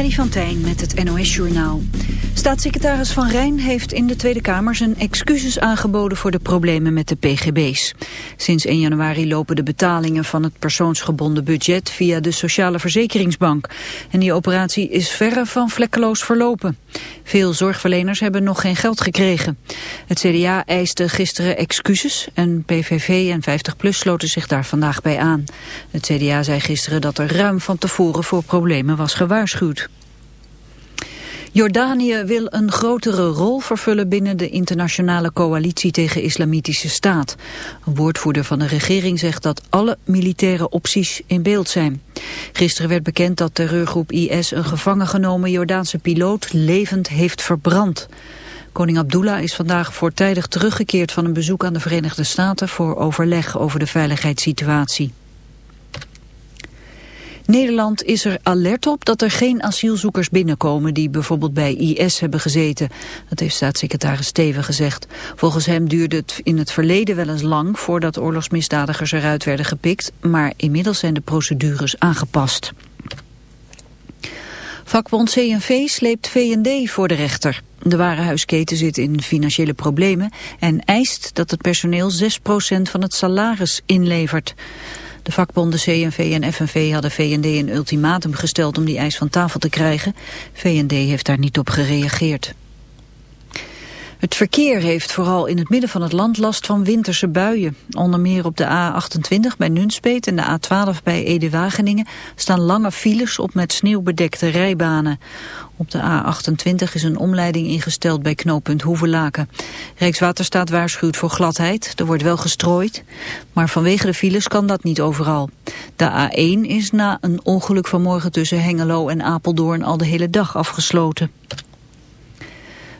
Freddy van Tijn met het NOS-journaal. Staatssecretaris Van Rijn heeft in de Tweede Kamer zijn excuses aangeboden voor de problemen met de pgb's. Sinds 1 januari lopen de betalingen van het persoonsgebonden budget via de Sociale Verzekeringsbank. En die operatie is verre van vlekkeloos verlopen. Veel zorgverleners hebben nog geen geld gekregen. Het CDA eiste gisteren excuses en PVV en 50PLUS sloten zich daar vandaag bij aan. Het CDA zei gisteren dat er ruim van tevoren voor problemen was gewaarschuwd. Jordanië wil een grotere rol vervullen binnen de internationale coalitie tegen islamitische staat. Een woordvoerder van de regering zegt dat alle militaire opties in beeld zijn. Gisteren werd bekend dat terreurgroep IS een gevangen genomen Jordaanse piloot levend heeft verbrand. Koning Abdullah is vandaag voortijdig teruggekeerd van een bezoek aan de Verenigde Staten voor overleg over de veiligheidssituatie. Nederland is er alert op dat er geen asielzoekers binnenkomen die bijvoorbeeld bij IS hebben gezeten. Dat heeft staatssecretaris Steven gezegd. Volgens hem duurde het in het verleden wel eens lang voordat oorlogsmisdadigers eruit werden gepikt, maar inmiddels zijn de procedures aangepast. Vakbond CNV sleept V&D voor de rechter. De warenhuisketen zit in financiële problemen en eist dat het personeel 6% van het salaris inlevert. De vakbonden CNV en FNV hadden VND een ultimatum gesteld om die eis van tafel te krijgen. VND heeft daar niet op gereageerd. Het verkeer heeft vooral in het midden van het land last van winterse buien. Onder meer op de A28 bij Nunspeet en de A12 bij Ede-Wageningen staan lange files op met sneeuwbedekte rijbanen. Op de A28 is een omleiding ingesteld bij knooppunt Hoevelaken. Rijkswaterstaat waarschuwt voor gladheid, er wordt wel gestrooid. Maar vanwege de files kan dat niet overal. De A1 is na een ongeluk vanmorgen tussen Hengelo en Apeldoorn al de hele dag afgesloten.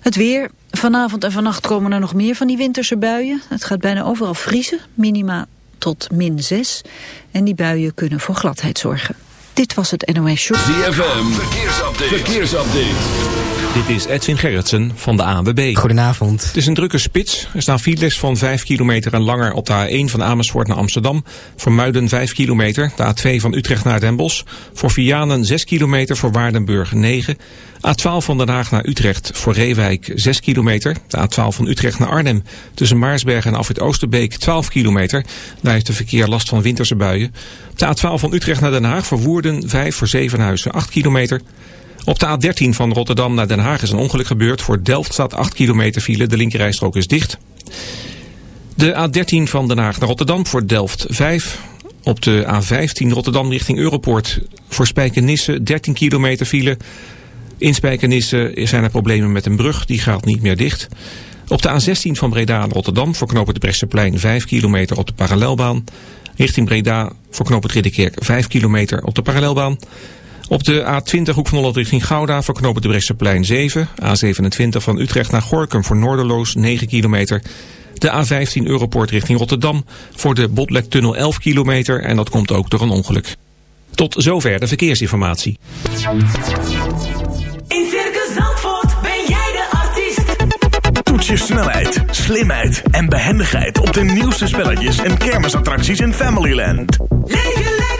Het weer. Vanavond en vannacht komen er nog meer van die winterse buien. Het gaat bijna overal vriezen, minima tot min 6. En die buien kunnen voor gladheid zorgen. Dit was het NOS Show. ZFM, verkeersupdate. verkeersupdate. Dit is Edwin Gerritsen van de ANWB. Goedenavond. Het is een drukke spits. Er staan files van 5 kilometer en langer op de A1 van Amersfoort naar Amsterdam. Voor Muiden 5 kilometer. De A2 van Utrecht naar Den Bosch. Voor Vianen 6 kilometer. Voor Waardenburg 9. A12 van Den Haag naar Utrecht voor Reewijk 6 kilometer. De A12 van Utrecht naar Arnhem tussen Maarsberg en Afrit Oosterbeek 12 kilometer. Daar heeft de verkeer last van winterse buien. De A12 van Utrecht naar Den Haag voor Woerden 5 voor Zevenhuizen 8 kilometer. Op de A13 van Rotterdam naar Den Haag is een ongeluk gebeurd. Voor Delft staat 8 kilometer file. De linkerrijstrook is dicht. De A13 van Den Haag naar Rotterdam voor Delft 5. Op de A15 Rotterdam richting Europoort voor Spijkenisse 13 kilometer file. In Spijkenisse zijn er problemen met een brug. Die gaat niet meer dicht. Op de A16 van Breda naar Rotterdam voor knopen de Bresseplein 5 kilometer op de parallelbaan. Richting Breda voor knopen Ridderkerk 5 kilometer op de parallelbaan. Op de A20 hoek van Holland richting Gouda voor knopen de Bresseplein 7. A27 van Utrecht naar Gorkum voor Noorderloos 9 kilometer. De A15 Europoort richting Rotterdam voor de Botlektunnel 11 kilometer. En dat komt ook door een ongeluk. Tot zover de verkeersinformatie. In Circus Zandvoort ben jij de artiest. Toets je snelheid, slimheid en behendigheid op de nieuwste spelletjes en kermisattracties in Familyland. Leef je lekker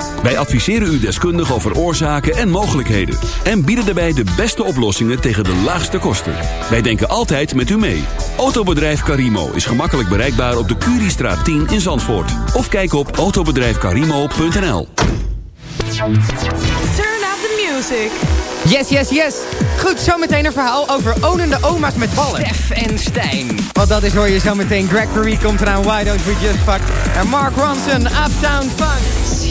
Wij adviseren u deskundig over oorzaken en mogelijkheden. En bieden daarbij de beste oplossingen tegen de laagste kosten. Wij denken altijd met u mee. Autobedrijf Carimo is gemakkelijk bereikbaar op de Curiestraat 10 in Zandvoort. Of kijk op autobedrijfcarimo.nl Turn up the music. Yes, yes, yes. Goed, zometeen een verhaal over onende oma's met ballen. Stef en Stijn. Want dat is hoor je zometeen. Gregory komt eraan. Why don't we just fuck? En Mark Ronson, Uptown Funk.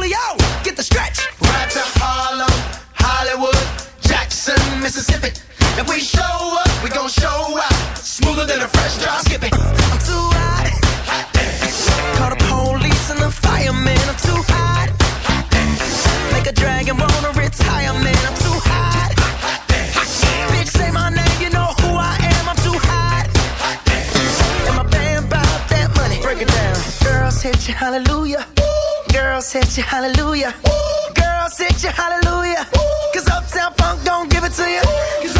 Get the stretch. Right to Harlem, Hollywood, Jackson, Mississippi. If we show up, we gon' show out. Smoother than a fresh drop. Hit you, hallelujah. Girls hit you, hallelujah. Cause Uptown Funk don't give it to you.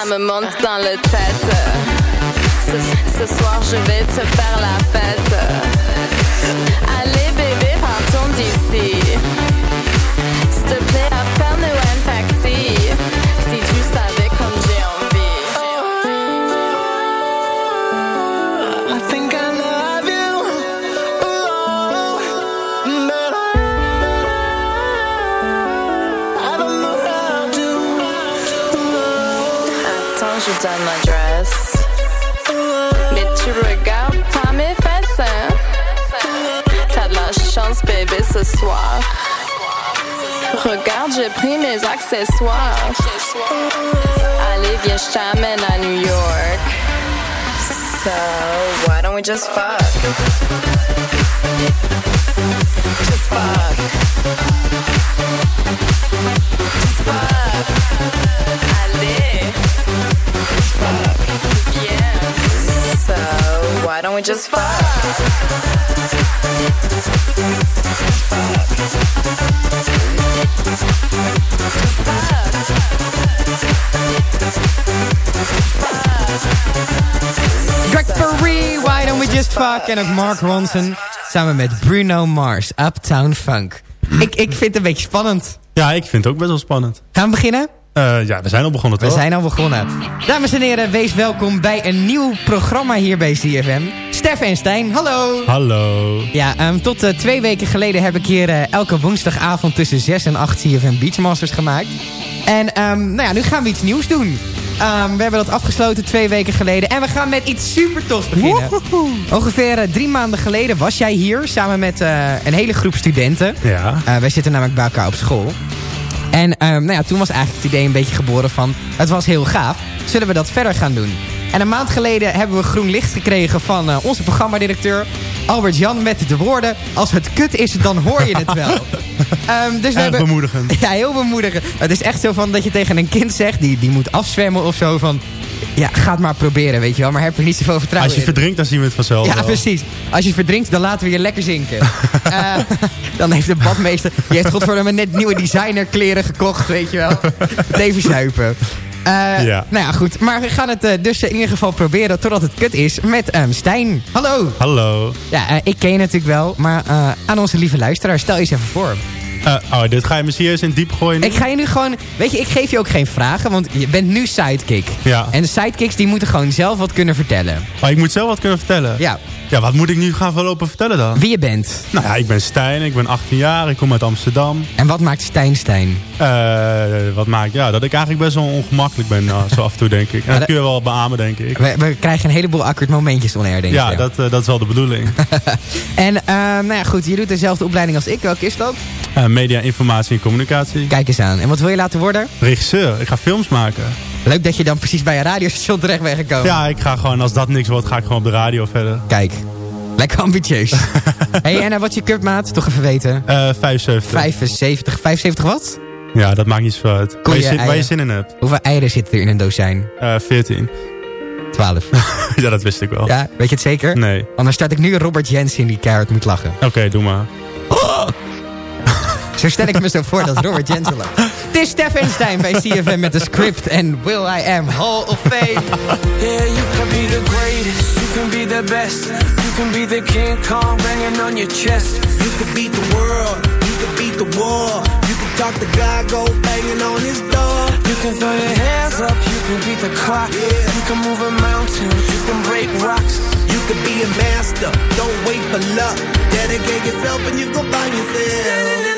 Ça me monte dans le tête. Ce, soir, je vais te faire la fête. Allez, bébé, partons d'ici. S'il te plaît, appelle-nous un taxi. Attends, je donne l'adresse. Mais tu regardes pas mes fesses, hein? T'as de la chance, bébé, ce soir. Regarde, j'ai pris mes accessoires. Allez, viens, je t'amène à New York. So, why don't we just fuck? Just fuck. Why don't we just fuck? Greg Perry, Why Don't We Just Fuck. En ook Mark Ronson samen met Bruno Mars, Uptown Funk. Ik, ik vind het een beetje spannend. Ja, ik vind het ook best wel spannend. Gaan we beginnen? Eh, ja, we zijn al begonnen, We toch? zijn al begonnen. Dames en heren, wees welkom bij een nieuw programma hier bij CFM. Stef en Stijn, hallo. Hallo. Ja, ehm, tot eh, twee weken geleden heb ik hier eh, elke woensdagavond tussen 6 en 8 CFM Beachmasters gemaakt. En ehm, nou ja, nu gaan we iets nieuws doen. Ehm, we hebben dat afgesloten twee weken geleden. En we gaan met iets super tofs beginnen. Ongeveer drie maanden geleden was jij hier samen met eh, een hele groep studenten. Ja. Eh, wij zitten namelijk bij elkaar op school. En ehm, nou ja, toen was eigenlijk het idee een beetje geboren van... het was heel gaaf, zullen we dat verder gaan doen? En een maand geleden hebben we groen licht gekregen van eh, onze programmadirecteur... Albert-Jan met de woorden... als het kut is, dan hoor je het wel. Ehm, dus we hebben... bemoedigend. Ja, heel bemoedigend. Het is echt zo van dat je tegen een kind zegt... die, die moet afzwemmen of zo van... ja, ga het maar proberen, weet je wel. Maar heb er niet zoveel vertrouwen Als je in. verdrinkt, dan zien we het vanzelf Ja, wel. precies. Als je verdrinkt, dan laten we je lekker zinken. Eh, dan heeft de badmeester... Die heeft godverdomme net nieuwe designerkleren gekocht, weet je wel. Even zuipen. Eh, Ja. Nou ja, goed. Maar we gaan het eh, dus in ieder geval proberen totdat het kut is met ehm, Stijn. Hallo. Hallo. Ja, ik ken je natuurlijk wel. Maar aan onze lieve luisteraar, stel je eens even voor. Eh, oh, dit ga je me serieus in diep gooien? Ik ga je nu gewoon... Weet je, ik geef je ook geen vragen, want je bent nu sidekick. Ja. En de sidekicks die moeten gewoon zelf wat kunnen vertellen. Maar ik moet zelf wat kunnen vertellen. Ja. Ja, wat moet ik nu gaan lopen vertellen dan? Wie je bent. Nou ja, ik ben Stijn, ik ben 18 jaar, ik kom uit Amsterdam. En wat maakt Stijn Stijn? Eh, wat maakt, ja, dat ik eigenlijk best wel ongemakkelijk ben, nou, zo af en toe denk ik. En dat kun je wel beamen, denk ik. We, we krijgen een heleboel awkward momentjes on air, denk ik. Ja, dat, eh, dat is wel de bedoeling. En nou ja, goed, je doet dezelfde opleiding als ik. Welke is dat? Eh, media, informatie en communicatie. Kijk eens aan. En wat wil je laten worden? Regisseur, ik ga films maken. Leuk dat je dan precies bij een radiostation terecht bent gekomen. Ja, ik ga gewoon, als dat niks wordt, ga ik gewoon op de radio verder. Kijk, lekker ambitieus. hey, en uh, wat is je cupmaat? Toch even weten. Eh 75. 75. 75 wat? Ja, dat maakt niet zo uit. Waar je, zin, waar je eieren. zin in hebt. Hoeveel eieren zitten er in een dozijn? Eh 14. 12. ja, dat wist ik wel. Ja, weet je het zeker? Nee. Anders start ik nu Robert Jensen die keihard moet lachen. Oké, doe maar. Zo stel ik me zo voor dat Robert Jensen lacht. Het is Stef Einstein bij CFM met de script en Will I Am Hall of Fame. Yeah, you can be the greatest, you can be the best. You can be the King Kong banging on your chest. You can beat the world, you can beat the war. You can talk to God, go banging on his door. You can throw your hands up, you can beat the clock. Yeah. You can move a mountain, you can break rocks. You could be a master, don't wait for luck. Dedicate yourself and you go find yourself.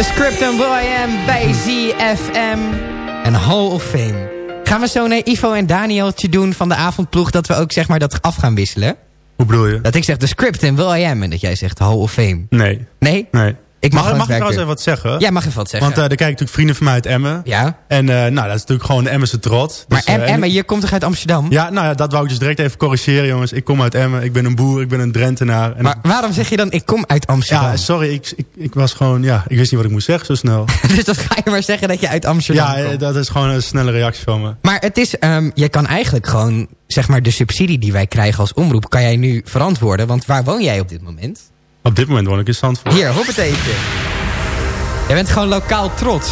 The script en Will I Am bij ZFM en Hall of Fame. Gaan we zo naar Ivo en Danieltje doen van de avondploeg... dat we ook zeg maar dat af gaan wisselen? Hoe bedoel je? Dat ik zeg de script en Will I Am en dat jij zegt Hall of Fame. Nee. Nee? Nee. Ik mag, mag mag ik trouwens even wat zeggen? Ja, mag even wat zeggen. Want eh er kijken natuurlijk vrienden van mij uit Emmen. ja. En eh, nou, dat is natuurlijk gewoon de Emmense trots. Maar Dus, eh, Em- en- Emma, je komt toch uit Amsterdam? Ja, nou ja, dat wou ik dus direct even corrigeren, jongens. Ik kom uit Emmen, ik ben een boer, ik ben een Drentenaar. En Maar waarom zeg je dan, ik kom uit Amsterdam? ja, sorry, ik, ik, ik was gewoon, ja, ik wist niet wat ik moest zeggen zo snel. dus dan ga je maar zeggen dat je uit Amsterdam ja, komt. eh, dat is gewoon een snelle reactie van me. Maar het is, ehm, je kan eigenlijk gewoon, zeg maar, de subsidie die wij krijgen als omroep, kan jij nu verantwoorden. Want waar woon jij op dit moment? Op dit moment woon ik in Zandvoort. Hier, hoppateetje. Jij bent gewoon lokaal trots.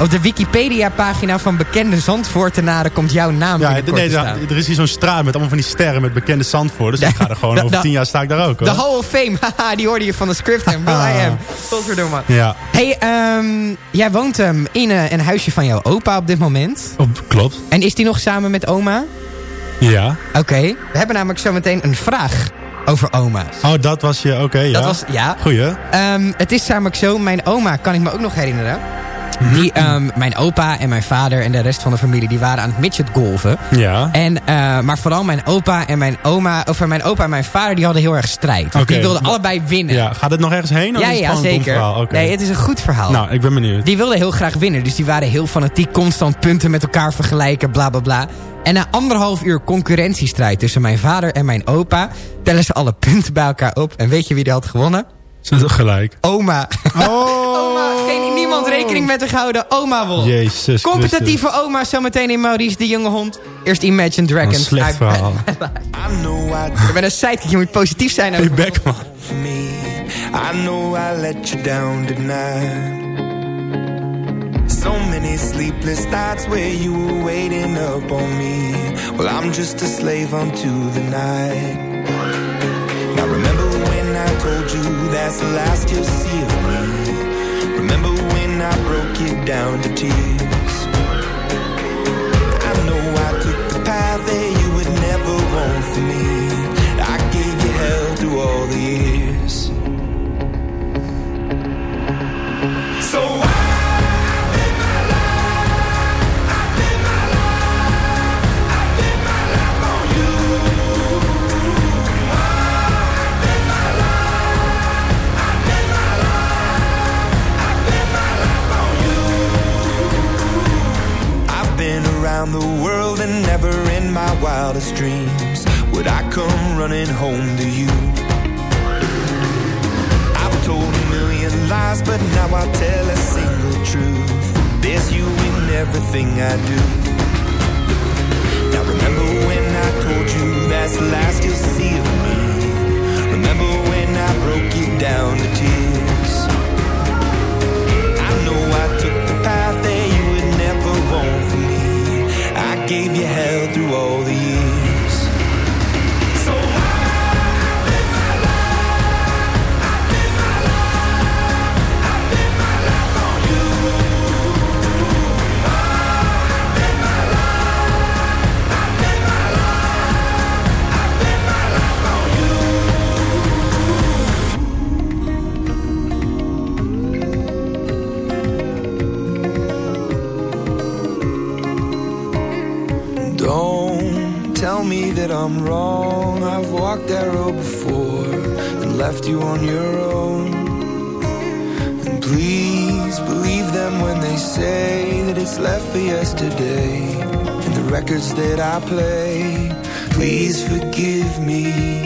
Op de Wikipedia-pagina van bekende Zandvoortenaren komt jouw naam Ja, nee, er er is hier zo'n straat met allemaal van die sterren met bekende Zandvoort. Dus ik ga er gewoon over da- tien jaar sta ik daar ook hoor. De Hall of Fame, haha, die hoorde je van de script en I Am. Godverdomme. Ja, Hey, ehm, jij woont ehm, in eh, een huisje van jouw opa op dit moment. op, klopt. En is die nog samen met oma? Ja. Oké, we hebben namelijk zometeen een vraag over oma's. Oh, dat was je, oké, ja. Dat was, ja. Goeie. Ehm, het is namelijk zo, mijn oma kan ik me ook nog herinneren. Die, ehm, mijn opa en mijn vader en de rest van de familie... die waren aan het midget golven. Ja. En, eh, maar vooral mijn opa en mijn oma... of mijn opa en mijn vader die hadden heel erg strijd. Oké, die wilden allebei winnen. Ja, gaat het nog ergens heen? Of ja, is het ja zeker. Nee, het is een goed verhaal. Nou, ik ben benieuwd. Die wilden heel graag winnen. Dus die waren heel fanatiek. Constant punten met elkaar vergelijken. Bla bla bla. En na anderhalf uur concurrentiestrijd tussen mijn vader en mijn opa... tellen ze alle punten bij elkaar op. En weet je wie er had gewonnen? Ze is gelijk. Oma. Oh! oma. Geen, niemand rekening met te houden. Oma won. Jezus Competitieve oma zometeen in Maurice de Jonge Hond. Eerst Imagine Dragons. Een slecht I- verhaal. Ik ben een sidekick. Je moet positief zijn. Hey, bek man. for me. I know I let you down tonight. So many sleepless nights where you were waiting up on me. Well, I'm just a slave unto the night. Now, remember when I told you that's the last you'll see of me? Remember when I broke you down to tears? I know I took the path that you would never want for me. I gave you hell through all the years. So I wildest dreams would I come running home to you. I've told a million lies, but now I tell a single truth. There's you in everything I do. Now remember when I told you that's the last you'll see of me. Remember when I broke you down to tears. I know I took the path that you would never want for me. I gave you hell through all the me that I'm wrong. I've walked that road before and left you on your own. And please believe them when they say that it's left for yesterday. And the records that I play, please forgive me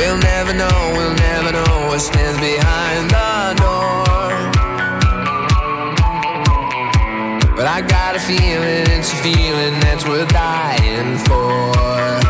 We'll never know, we'll never know what stands behind the door. But I got a feeling, it's a feeling that's worth dying for.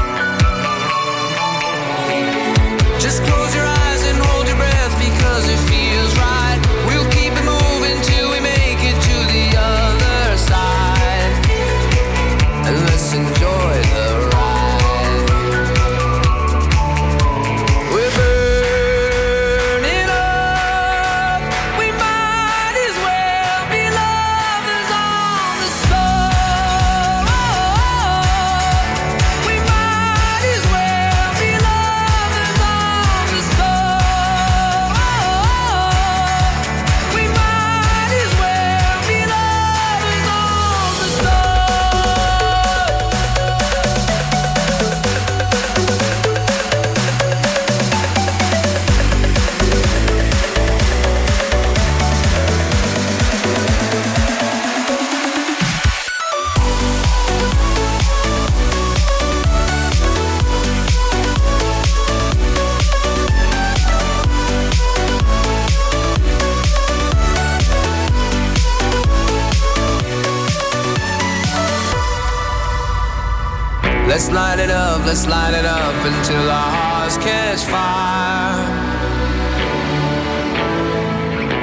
Let's light it up until our hearts catch fire.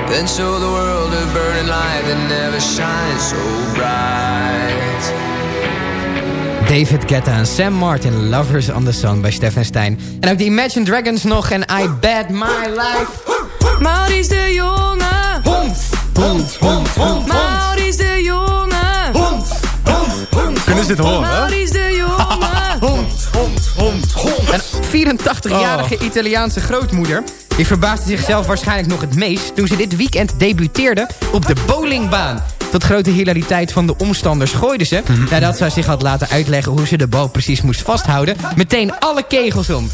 Then show the world a burning light that never shines so bright. David Guetta en Sam Martin, Lovers on the Sun bij Stefan Stein. En ook de Imagine Dragons nog en I Bet My Life. Maurice de Jonge. Hond, hond, hond, hond, Maurice de Jonge. hond, hond, hond. Kunnen ze dit horen? Maurice de Jonge. Hond. Een 84-jarige Italiaanse grootmoeder... die verbaasde zichzelf waarschijnlijk nog het meest... toen ze dit weekend debuteerde op de bowlingbaan. Tot grote hilariteit van de omstanders gooide ze... nadat ze zich had laten uitleggen hoe ze de bal precies moest vasthouden... meteen alle kegels om.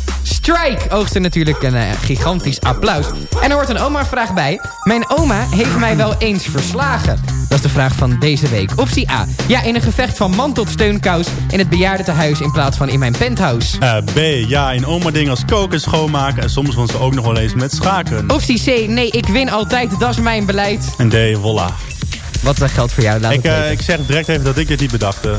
Strike oogste natuurlijk een eh, gigantisch applaus. En er hoort een oma-vraag bij. Mijn oma heeft mij wel eens verslagen. Dat is de vraag van deze week. Optie A. Ja, in een gevecht van man tot steunkous... in het bejaardentehuis in plaats van in mijn penthouse. Eh, B, ja, in oma dingen als koken, schoonmaken... en soms vond ze ook nog wel eens met schaken. Optie C. Nee, ik win altijd. Dat is mijn beleid. En D, voilà. Wat eh, geldt voor jou? Laat Ik, het ik zeg direct even dat ik dit niet bedacht.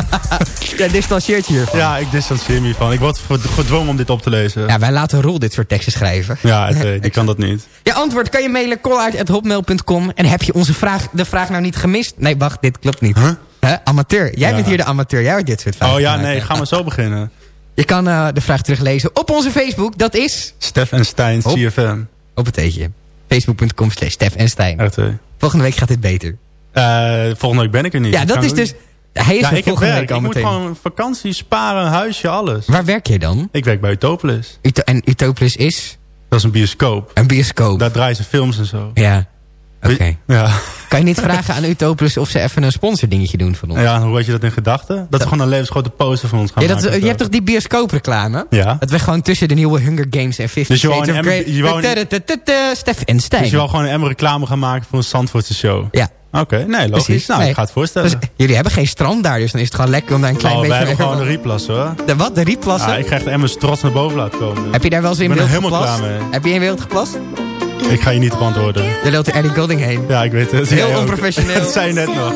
Jij distancieert je hiervan. ja, ik distancieer me hiervan. Ik word gedwongen om dit op te lezen. Ja, wij laten Roel dit soort teksten schrijven. Ja, het, eh, die kan dat niet. Je antwoord kan je mailen callart.hotmail.com. En heb je onze vraag, de vraag nou niet gemist? Nee, wacht, dit klopt niet. Huh? Amateur. Jij Ja. bent hier de amateur. Jij wordt dit soort vragen Oh ja, maken. nee, ga maar zo beginnen. Je kan eh, de vraag teruglezen op onze Facebook. Dat is... Stef en Stijn, Hop. CFM. Op het eetje. Facebook.com slash Stef en Stijn. Echt. Volgende week gaat dit beter. Eh, volgende week ben ik er niet. Ja, dat Kan is ik dus... niet. Hij is Ja, ik heb werk. Ik moet gewoon vakantie sparen, huisje, alles. Waar werk jij dan? Ik werk bij Utopolis. Uto en Utopolis is? Dat is een bioscoop. Een bioscoop. Daar draaien ze films en zo. Ja. Oké. Ja. Kan je niet vragen aan Utopolis of ze even een sponsordingetje doen van ons? ja, hoe had je dat in gedachten? Dat ze gewoon een levensgrote poster van ons gaan Ja, dat, maken. je hebt toch die bioscoopreclame? Ja. Dat we gewoon tussen de nieuwe Hunger Games en 50 Dus Shades of Grey... Stef en Stijn. Dus je wil gewoon een emmer reclame gaan maken voor een Zandvoortse show? Ja. Oké, nee, logisch. Precies. Nou, Nee. ik ga het voorstellen. Dus jullie hebben geen strand daar, dus dan is het gewoon lekker om daar een klein oh, beetje... wij hebben gewoon een rieplas hoor. De wat? De rietplassen? Ja, ik ga echt emmers trots naar boven laten komen. Heb je daar wel eens in Ik ben er beeld helemaal geplast? klaar mee. Heb je in beeld geplast? Ik ga je niet op antwoorden. Daar loopt de Ellie Golding heen. Ja, ik weet het. Heel onprofessioneel. dat zei je net nog.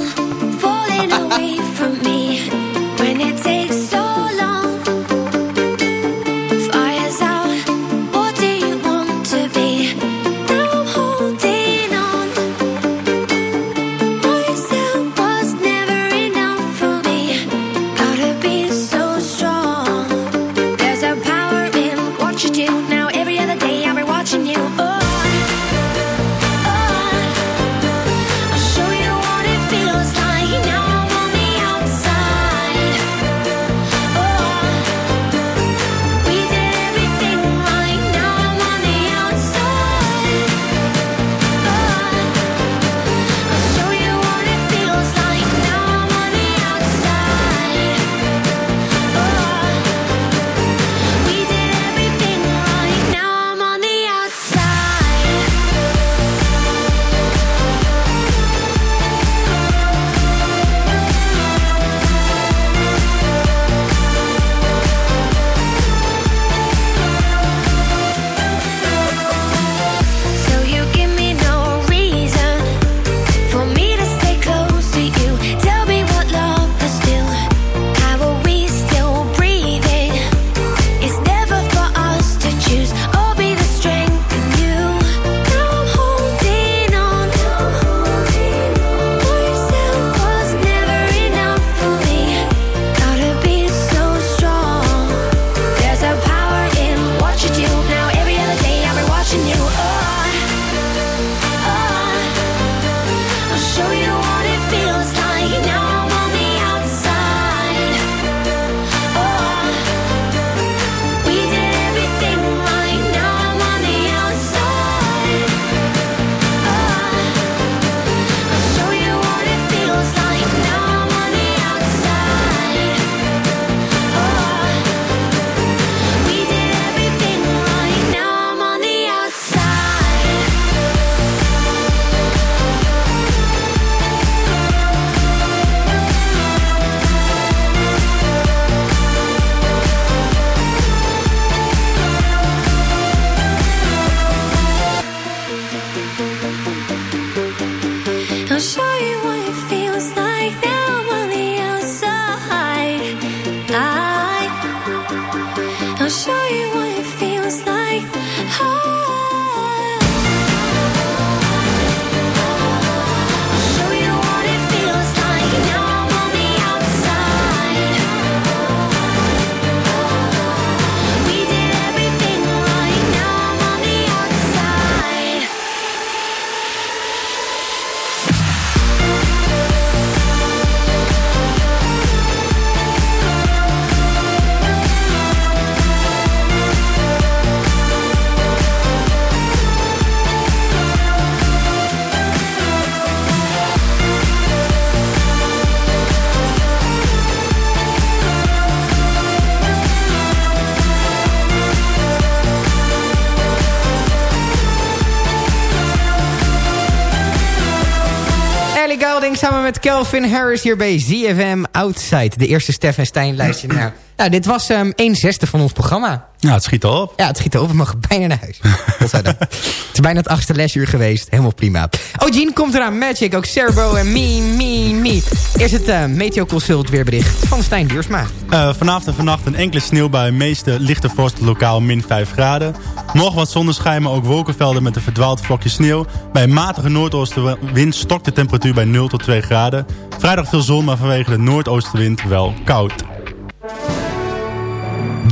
Met Kelvin Harris hier bij ZFM Outside. De eerste Stef en Stijn lijstje. nou, nou, dit was um, 1 zesde van ons programma. Ja, het schiet al op. Ja, het schiet al op. We mogen bijna naar huis. Het is bijna het achtste lesuur geweest. Helemaal prima. Oh, Jean komt eraan. Magic, ook Serbo en me, me, me. Eerst het uh, Meteo Consult weerbericht van Stijn Duursma. Uh, vanavond en vannacht een enkele sneeuwbui. Meeste lichte vorst lokaal min 5 graden. Morgen wat zonneschijn, maar ook wolkenvelden met een verdwaald vlokje sneeuw. Bij een matige noordoostenwind stokt de temperatuur bij 0 tot 2 graden. Vrijdag veel zon, maar vanwege de noordoostenwind wel koud.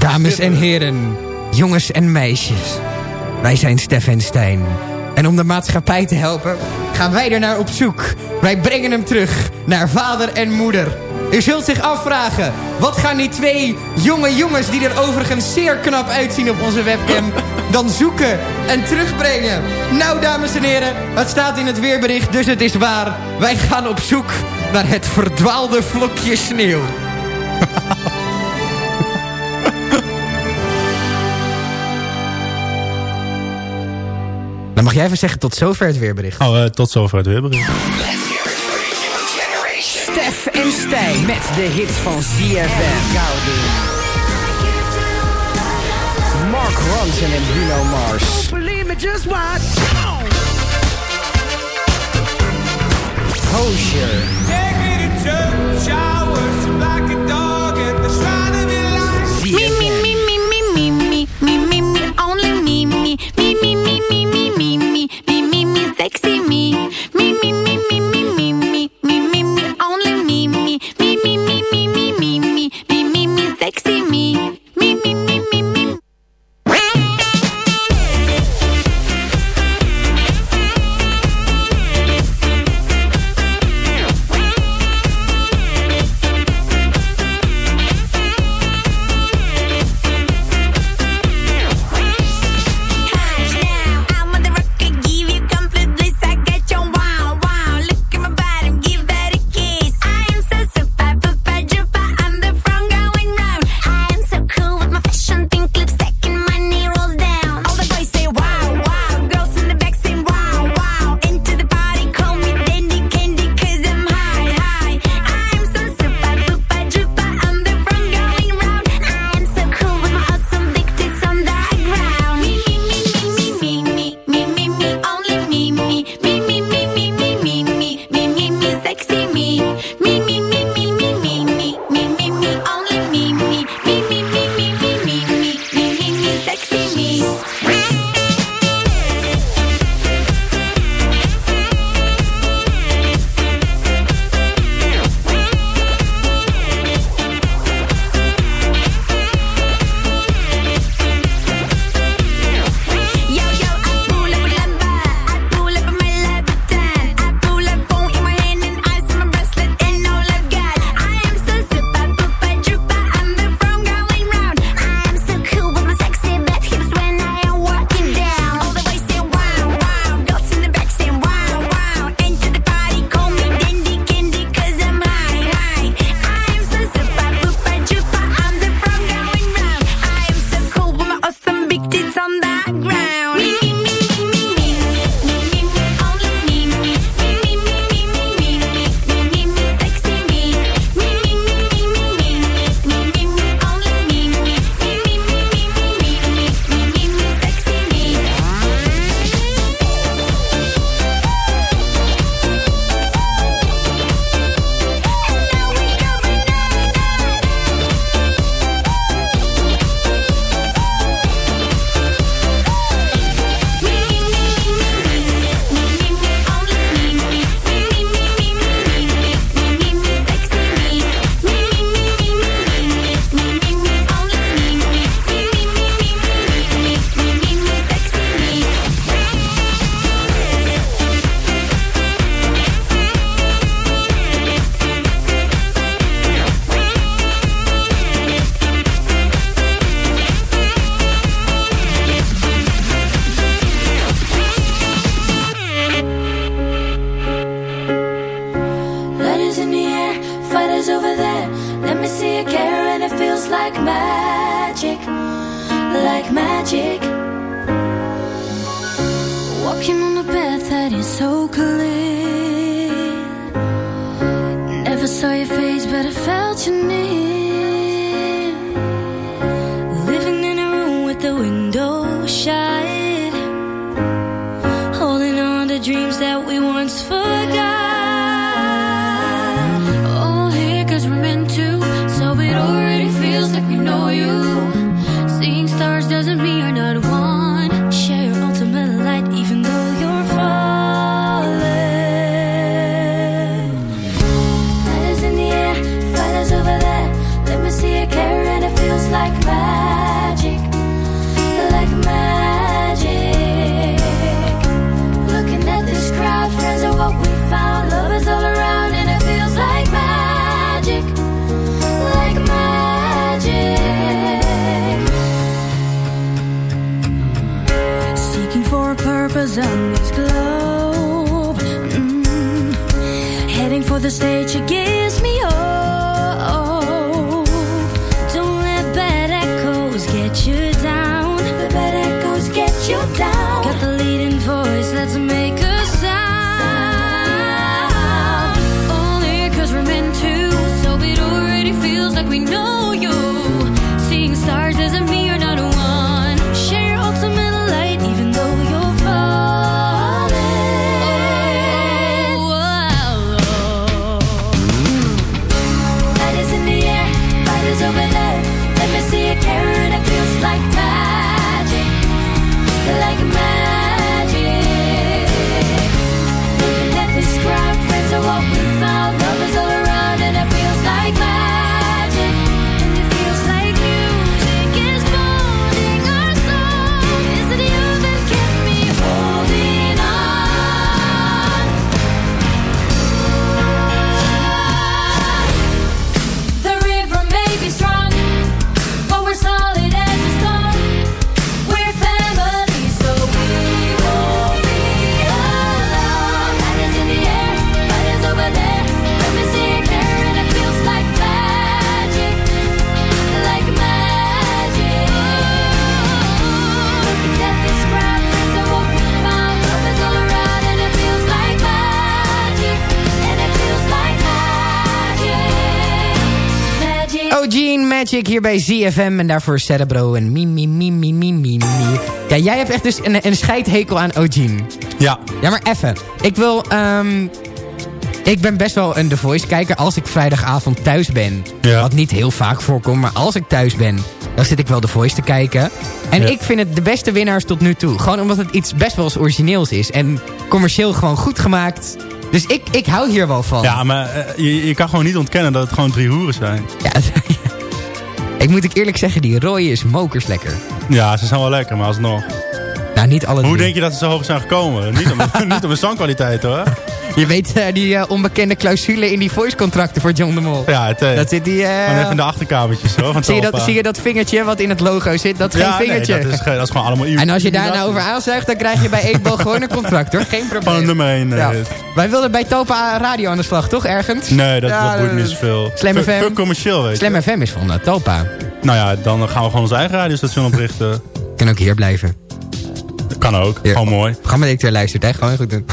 Dames en heren, jongens en meisjes. Wij zijn Stef en Stijn. En om de maatschappij te helpen, gaan wij er naar op zoek. Wij brengen hem terug naar vader en moeder. U zult zich afvragen, wat gaan die twee jonge jongens... die er overigens zeer knap uitzien op onze webcam... dan zoeken en terugbrengen? Nou, dames en heren, het staat in het weerbericht, dus het is waar. Wij gaan op zoek naar het verdwaalde vlokje sneeuw. Dan mag jij even zeggen tot zover het weerbericht. Oh, uh, tot zover het weerbericht. Stef en Stijn met de hits van ZFM. Mark Ronson en Bruno Mars. Believe me, just watch. Take me to church, showers like a dog Magic hier bij ZFM. En daarvoor Cerebro en Mimi, Mimi, Mimi, Mimi. Ja, jij hebt echt dus een, een scheidhekel aan O'Gene. Ja. Ja, maar even. Ik wil... ehm, ik ben best wel een The Voice kijker als ik vrijdagavond thuis ben. Wat niet heel vaak voorkomt, maar als ik thuis ben... dan zit ik wel The Voice te kijken. En Ja. ik vind het de beste winnaars tot nu toe. Gewoon omdat het iets best wel eens origineels is. En commercieel gewoon goed gemaakt. Dus ik, ik hou hier wel van. Ja, maar eh, je, je kan gewoon niet ontkennen dat het gewoon drie hoeren zijn. Ja, ik moet ik eerlijk zeggen, die rode is mokers lekker. Ja, ze zijn wel lekker, maar alsnog. Nou, niet alle Hoe drie. denk je dat ze zo hoog zijn gekomen? Niet om, niet om de zangkwaliteit hoor. Je weet eh, die eh, onbekende clausule in die voice-contracten voor John de Mol. Ja, het, eh, Dat zit die... even in de achterkamertjes hoor. Van zie, je dat, zie je dat vingertje wat in het logo zit? Dat is ja, geen vingertje. Nee, dat, is, dat is gewoon allemaal En als je daar nou over aanzuigt, dan krijg je bij Eetbal gewoon een contract hoor. Geen probleem. Gewoon nummer 1. Ja. Wij wilden bij Talpa Radio aan de slag, toch? Ergens? Nee, dat, Ja, dat boeit niet zoveel. Slam FM. Veel commercieel, weet je. Slam FM is van Talpa. Nou ja, dan gaan we gewoon ons eigen radiostation oprichten. Kan ook hier blijven. Kan ook, gewoon mooi. Programma-directeur luistert, hè? Gewoon goed doen.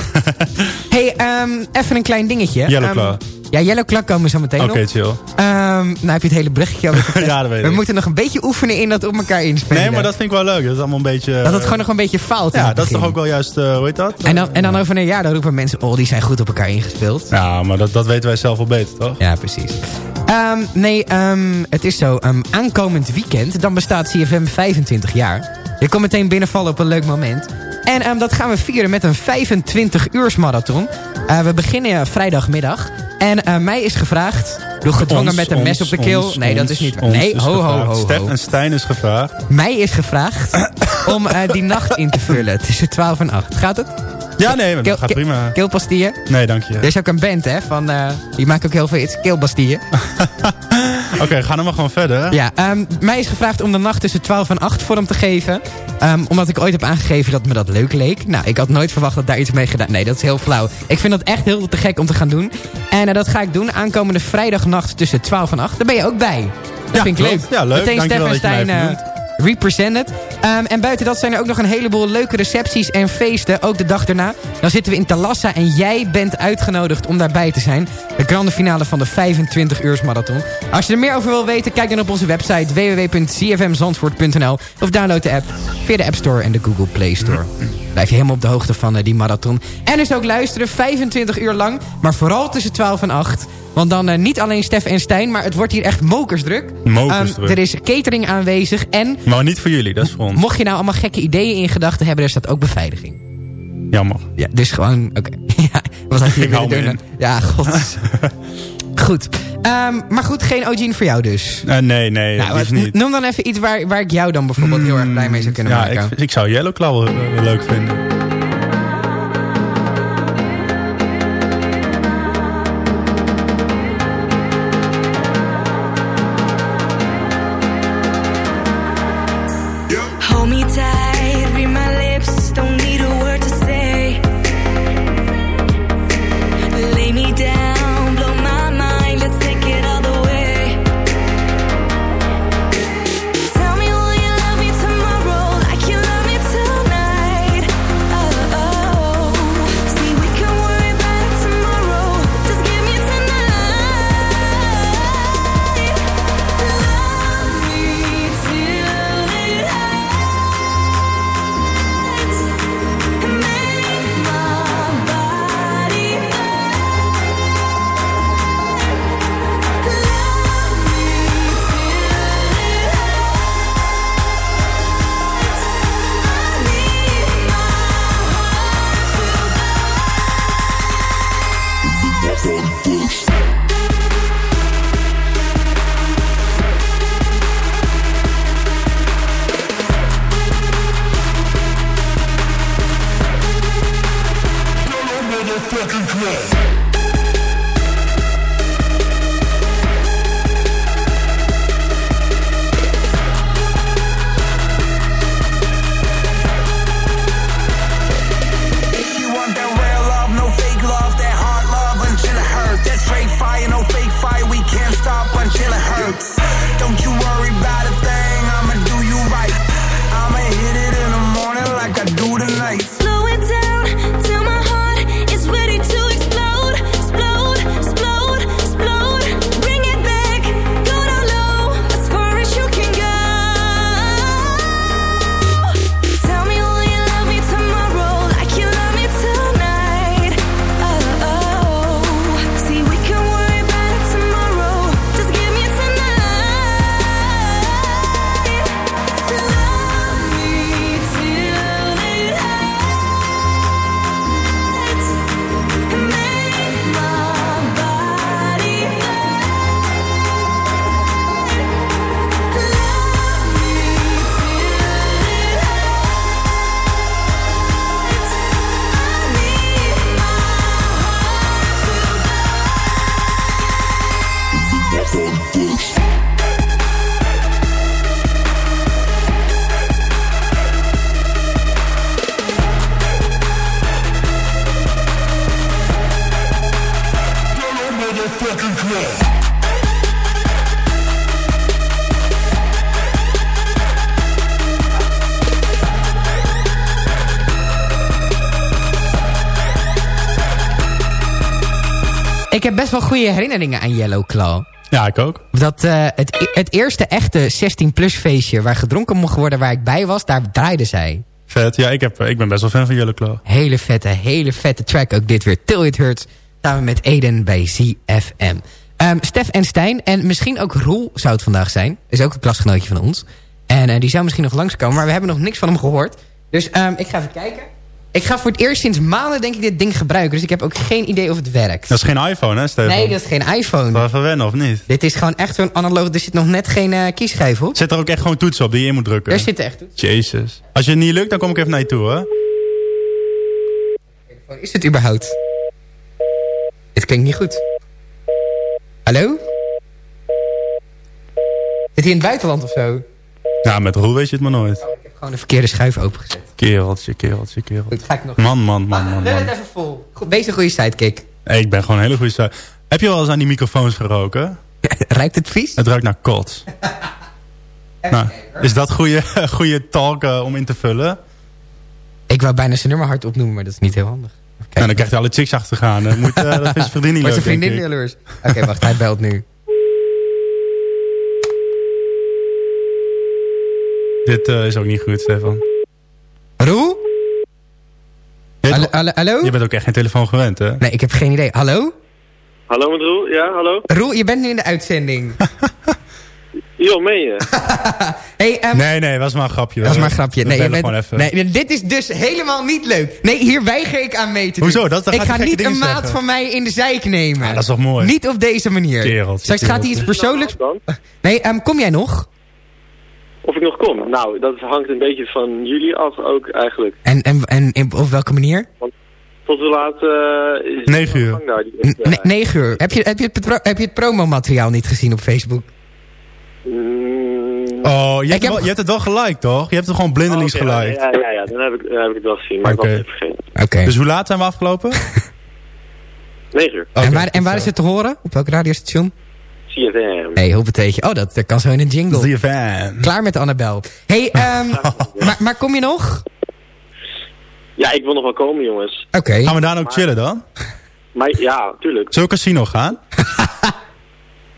hey, ehm, even een klein dingetje. Yellow Claw. ja, Yellow Claw komen we zo meteen Oké, op. chill. Ehm, nou heb je het hele bruggetje al. Ja, dat weet We ik. moeten nog een beetje oefenen in dat op elkaar inspelen. Nee, maar dat vind ik wel leuk. Dat is allemaal een beetje... Dat het gewoon nog een beetje fout Ja, dat is toch ook wel juist, eh, hoe heet dat? En dan, en dan over een jaar dan roepen mensen... oh, die zijn goed op elkaar ingespeeld. Ja, maar dat, dat weten wij zelf wel beter, toch? Ja, precies. Ehm, nee, ehm, het is zo. ehm, aankomend weekend, dan bestaat CFM 25 jaar. Je komt meteen binnenvallen op een leuk moment. En ehm, dat gaan we vieren met een 25-uurs marathon. Eh, we beginnen vrijdagmiddag. En eh, mij is gevraagd... Door gedwongen Ons, met een mes op de keel. ons, nee, dat is niet waar. Nee, ho, ho, ho, Stef ho. en Stijn is gevraagd. Mij is gevraagd om eh, die nacht in te vullen. Tussen 12 en 8. Gaat het? Ja, nee, maar dat gaat prima. Keelpastille? Nee, dank je. Er is ook een band, hè? Van, eh, die maakt ook heel veel iets. Keelbastille. Oké, ga dan maar gewoon verder. Ja, ehm, mij is gevraagd om de nacht tussen 12 en 8 vorm te geven. Ehm, omdat ik ooit heb aangegeven dat me dat leuk leek. Nou, ik had nooit verwacht dat daar iets mee gedaan. Nee, dat is heel flauw. Ik vind dat echt heel te gek om te gaan doen. En eh, dat ga ik doen aankomende vrijdagnacht tussen 12 en 8. Daar ben je ook bij. Dat Ja, vind ik leuk. Ja, leuk. Meteen Dankjewel Stef en Stijn, Represented. Ehm, en buiten dat zijn er ook nog een heleboel leuke recepties en feesten. Ook de dag erna. Dan zitten we in Talassa en jij bent uitgenodigd om daarbij te zijn. De grande finale van de 25 uur marathon. Als je er meer over wil weten, kijk dan op onze website www.cfmzandvoort.nl of download de app via de App Store en de Google Play Store. Blijf je helemaal op de hoogte van eh, die marathon. En dus ook luisteren, 25 uur lang, maar vooral tussen 12 en 8. Want dan eh, niet alleen Stef en Stijn, maar het wordt hier echt mokersdruk. Mokersdruk. Ehm, er is catering aanwezig en Maar niet voor jullie, dat is voor ons. mocht je nou allemaal gekke ideeën in gedachten hebben, er staat ook beveiliging. Jammer. Ja, dus gewoon, oké. ja, wat had je Ik hou willen me doen? Ja, god. goed. Ehm, maar goed, geen Ogene voor jou dus. Eh, nee, nee, Nou, dat is niet. Noem dan even iets waar, waar ik jou dan bijvoorbeeld heel erg blij mee zou kunnen Ja, maken. ik, ik zou Yellow Claw wel, eh, wel leuk vinden. Best wel goede herinneringen aan Yellow Claw. Ja, ik ook. Dat, eh, het, e- het eerste echte 16-plus feestje waar gedronken mocht worden... waar ik bij was, daar draaide zij. Vet. Ja, ik, heb, ik ben best wel fan van Yellow Claw. Hele vette, hele vette track. Ook dit weer, Till It Hurts. Samen met Eden bij ZFM. Ehm, Stef en Stijn. En misschien ook Roel zou het vandaag zijn. Is ook een klasgenootje van ons. En eh, die zou misschien nog langskomen. Maar we hebben nog niks van hem gehoord. Dus ehm, ik ga even kijken. Ik ga voor het eerst sinds maanden denk ik dit ding gebruiken. Dus ik heb ook geen idee of het werkt. Dat is geen iPhone, hè, Stefan? Nee, dat is geen iPhone. Wel even wennen, of niet? Dit is gewoon echt zo'n analoog. Er zit nog net geen eh, kiesschijf op. Zit er ook echt gewoon toetsen op die je in moet drukken? Er zitten echt toetsen. Jezus. Als je het niet lukt, dan kom ik even naar je toe, hè? Is het überhaupt? Het klinkt niet goed. Hallo? Zit hij in het buitenland of zo? Ja, met Roel weet je het maar nooit. Ik heb gewoon de verkeerde schuif opengezet. Kereltje, kereltje, kereltje. Goed, ga ik nog... Man, man, man, man, Let man. het even vol. Goed, Wees een goede sidekick. Ik ben gewoon een hele goede stijl. Heb je wel eens aan die microfoons geroken? Ruikt het vies? Het ruikt naar kots. Nou, is dat goede, goede talk eh, om in te vullen? Ik wou bijna zijn nummer hard opnoemen, maar dat is niet heel handig. Nou, dan krijgt hij alle chicks achter gaan. Dat, moet, eh, dat zijn vriendin niet leuk, vriendin? Oké, wacht, hij belt nu. Dit eh, is ook niet goed, Stefan. Roel? Hallo, hallo, hallo? Je bent ook echt geen telefoon gewend, hè? Nee, ik heb geen idee. Hallo? Hallo met Roel, ja, hallo? Roel, je bent nu in de uitzending. Jo, meen je? hey, ehm, Nee, nee, was maar een grapje. dat is maar een grapje. Nee, je bent, gewoon even. nee, dit is dus helemaal niet leuk. Nee, hier weiger ik aan mee te doen. Hoezo? Dat- ik ga niet een maat zeggen. van mij in de zijk nemen. Ah, dat is toch mooi? Niet op deze manier. Kereltje, Straks gaat hij iets persoonlijks... Nee, ehm, kom jij nog? Of ik nog kom? Nou, dat hangt een beetje van jullie af ook eigenlijk. En, en, en op welke manier? Tot hoe laat eh is 9 uur. daar? Die N- ne- negen uur. Heb je, heb, je het, pro- heb je het promomateriaal niet gezien op Facebook? Mm, Oh, je hebt, heb- wel- je hebt het wel gelijk, toch? Je hebt het gewoon blindelings oké, gelijk. Ja, ja, ja, dan heb ik, dan heb ik het wel gezien, maar Oké. ik was het even vergeten. Oké. Dus hoe laat zijn we afgelopen? 9 uur. en waar, en waar zo. is het te horen? Op welk radiostation? CFM. Nee, hoe betekent Oh, dat, dat kan zo in een jingle. Zie je fan. Klaar met Annabel. hey, ehm, maar, maar kom je nog? Ja, ik wil nog wel komen, jongens. Oké. Gaan we daar ook chillen dan? Maar ja, tuurlijk. Zullen we casino gaan?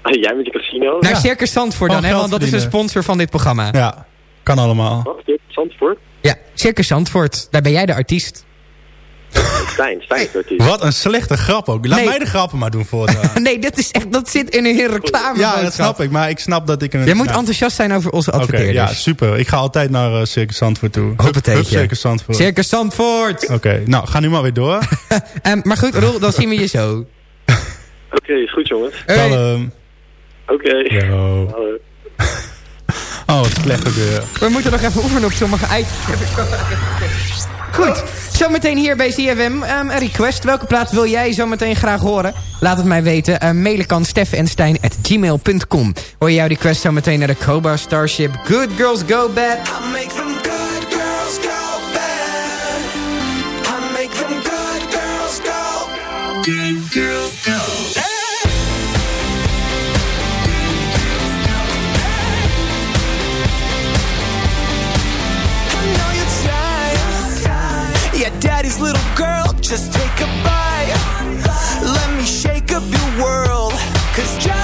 Jij met je casino? Naar Circus Zandvoort dan, hè? Want dat is de verdienen. sponsor van dit programma. Ja. Ja, kan allemaal. Wat? Dit? Zandvoort? Circus Zandvoort. Daar ben jij de artiest. Stijn, Stijn artiest. Wat een slechte grap ook. Laat Nee. mij de grappen maar doen voortaan. nee, dat, is echt, dat zit in een reclame. ja, dat snap ik. Maar ik snap dat ik een... Je moet nou, enthousiast zijn over onze Oké, adverteerders. ja, super. Ik ga altijd naar eh, Circus Zandvoort toe. Hoppateetje. Hup, Circus Zandvoort. Circus Zandvoort. Oké, nou, ga nu maar weer door. Ehm, maar goed, Roel, dan zien we je zo. Oké, is goed, jongens. Hey. Kalm. Oké. Yo. Hallo. Oh, wat slecht ook weer. We moeten nog even oefenen op sommige items. Goed, zometeen hier bij CFM. Ehm, een request. Welke plaat wil jij zometeen graag horen? Laat het mij weten. Uh, mailen kan steffenstein.gmail.com. Hoor je jouw request zometeen naar de Cobra Starship Good Girls Go Bad. Little girl, just take a bite. Let me shake up your world. Cause just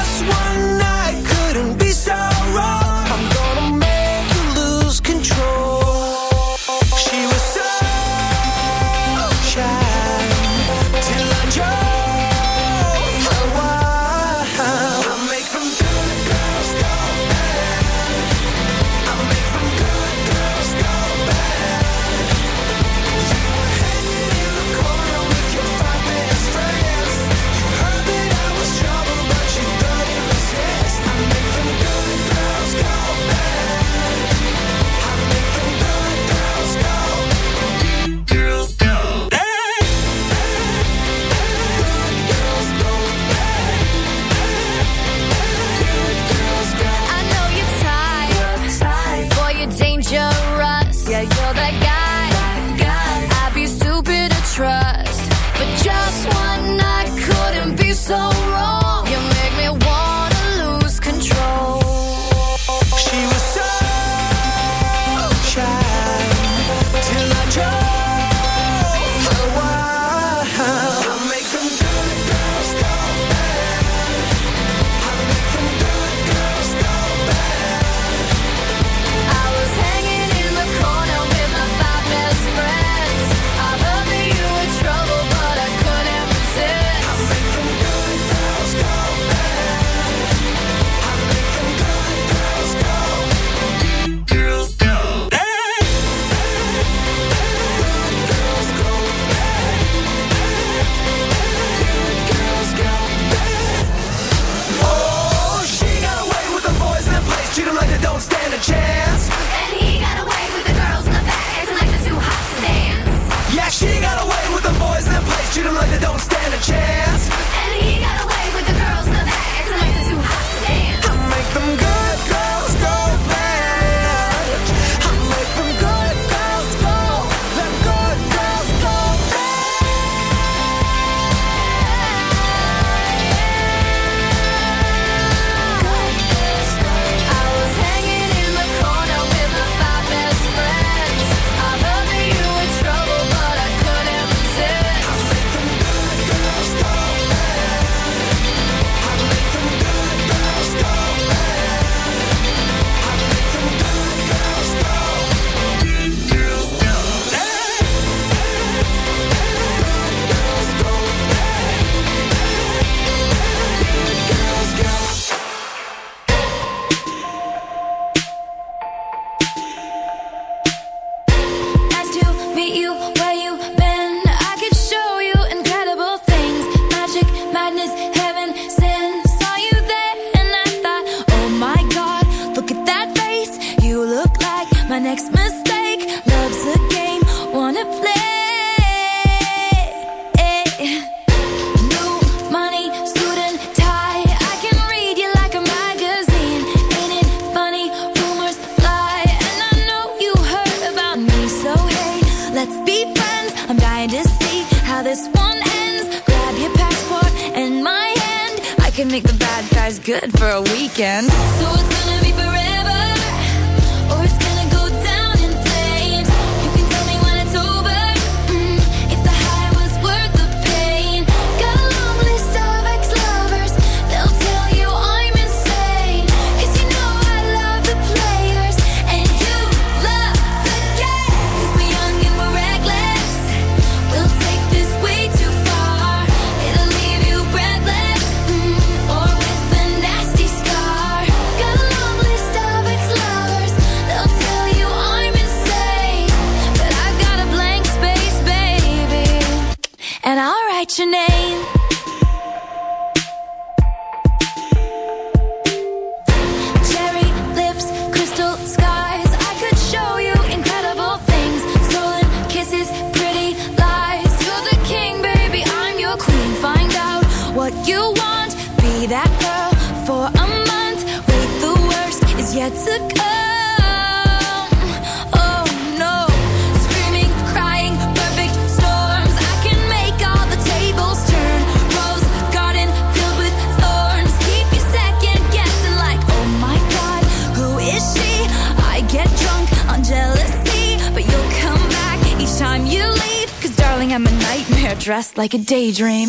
for a weekend. So like a daydream.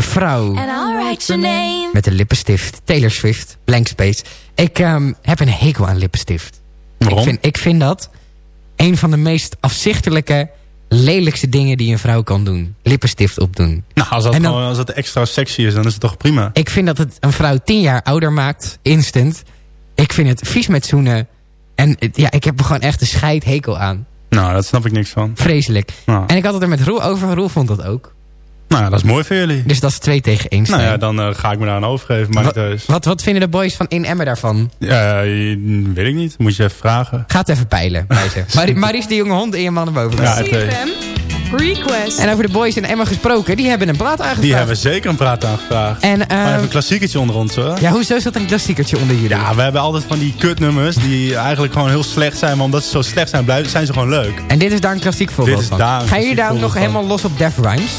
De vrouw And I'll write your name. met de lippenstift. Taylor Swift, Blank Space. Ik ehm, heb een hekel aan lippenstift. Waarom? Ik vind, ik vind dat een van de meest afzichtelijke, lelijkste dingen die een vrouw kan doen. Lippenstift opdoen. Nou, als dat, En dan- gewoon, als dat extra sexy is, dan is het toch prima. Ik vind dat het een vrouw tien jaar ouder maakt, instant. Ik vind het vies met zoenen. En ja, ik heb er gewoon echt een scheidhekel aan. Nou, daar snap ik niks van. Vreselijk. Nou, En ik had het er met Roel over. Roel vond dat ook. Nou dat is mooi voor jullie. Dus dat is twee tegen één Nou ja, dan eh, ga ik me daar aan overgeven. Maar Wat- thuis. Wat, wat vinden de boys van In Emmer daarvan? Ja, je- weet ik niet. Moet je even vragen. Ga het even peilen. Marie- Maries de jonge hond in je mannen boven. Ja, het, eh, Request. En over de boys in Emmer gesproken, die hebben een plaat aangevraagd. die hebben zeker een praat aangevraagd. En, Maar ehm, even een klassiekertje onder ons hoor. Ja, hoezo is dat een klassiekertje onder jullie? Ja, we hebben altijd van die kutnummers die eigenlijk gewoon heel slecht zijn. Maar omdat ze zo slecht zijn, blijven, zijn ze gewoon leuk. En dit is daar een klassiek voorbeeld Dit is van. daar een Gaan jullie daar ook nog helemaal los op Def Rhymes?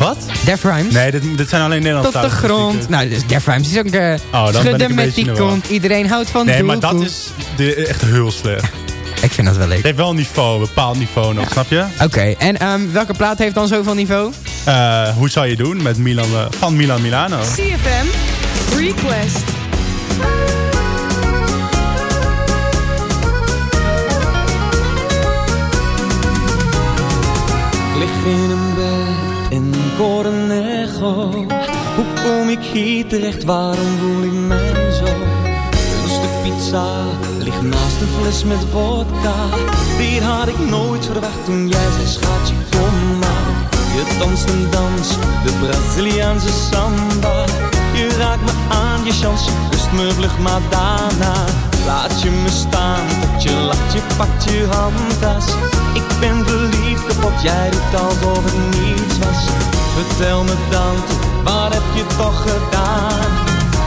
Wat? Def Rhymes? Nee, dit, dit zijn alleen Nederlandse Tot de grond. Nou, dus Def Rhymes is ook... eh dan ben ik schudden een met die de kont. Iedereen houdt van Nee, maar dat is de, echt heel slecht. Ik vind dat wel leuk. Het heeft wel een niveau, een bepaald niveau nog, snap je? Oké, en ehm, welke plaat heeft dan zoveel niveau? Eh, hoe zou je doen met Milan, eh, van Milan Milano? CFM Request. Ik lig in een. Hoe kom ik hier terecht? Waarom voel ik mij zo? Een stuk pizza ligt naast een fles met vodka. Dit had ik nooit verwacht toen jij zei schatje kom maar. Je danst een dans, de Braziliaanse samba. Je raakt me aan, je chance, kust me vlug maar daarna. Laat je me staan, tot je lacht, je pakt je handtas. Ik ben verliefd kapot, jij doet alsof het niets was. Vertel me dan, wat heb je toch gedaan?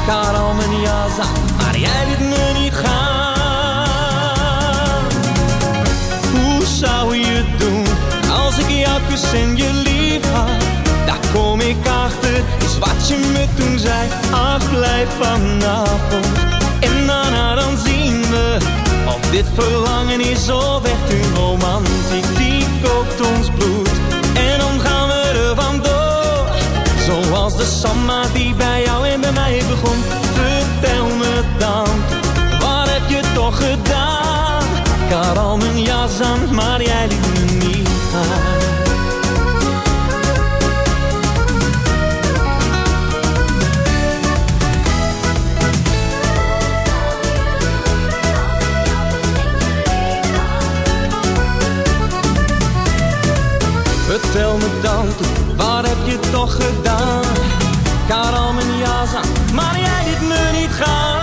Ik had al mijn jas aan, maar jij liet me niet gaan. Hoe zou je doen, als ik jou kus en je lief had? Daar kom ik achter, is wat je me toen zei. Ach, blijf vanavond. En daarna dan zien we of dit verlangen is echt een romantiek die kookt ons bloed. En dan gaan we er vandoor, zoals de samba die bij jou en bij mij begon. Vertel me dan, wat heb je toch gedaan? Ik al mijn jas aan, maar jij Vertel me dan wat heb je toch gedaan? Ik had al mijn jas aan, maar jij liet me niet gaan.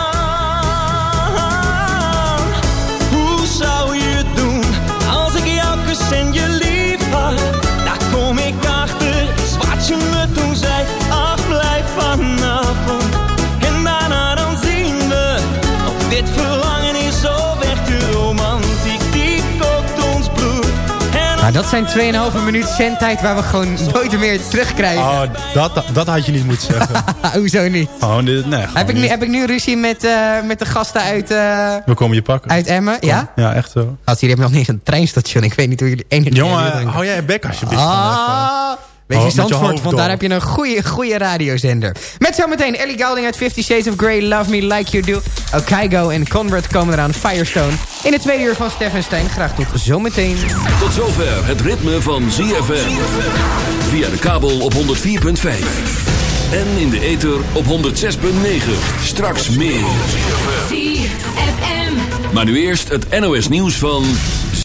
Nou, dat zijn 2,5 minuut zendtijd waar we gewoon nooit meer terugkrijgen. Oh, dat, dat had je niet moeten zeggen. Hoezo niet? Dit, nee, Heb ik, nu, heb ik nu ruzie met, eh, met de gasten uit, eh, We komen je pakken. uit Emmen? Ja? Ja, echt zo. Als jullie hebben nog niet eens een treinstation. Ik weet niet hoe jullie... Jongen, hou jij je bek alsjeblieft. Ah, weet Oh, je Zandvoort, hoofd want daar heb je een goede, goede radiozender. Met zometeen Ellie Goulding uit Fifty Shades of Grey, Love Me Like You Do. Okaigo en Conrad komen eraan, Firestone. In het tweede uur van Stefan Stein. Graag tot zometeen. Tot zover het ritme van ZFM. Via de kabel op 104.5. En in de ether op 106.9. Straks meer. Maar nu eerst het NOS nieuws van...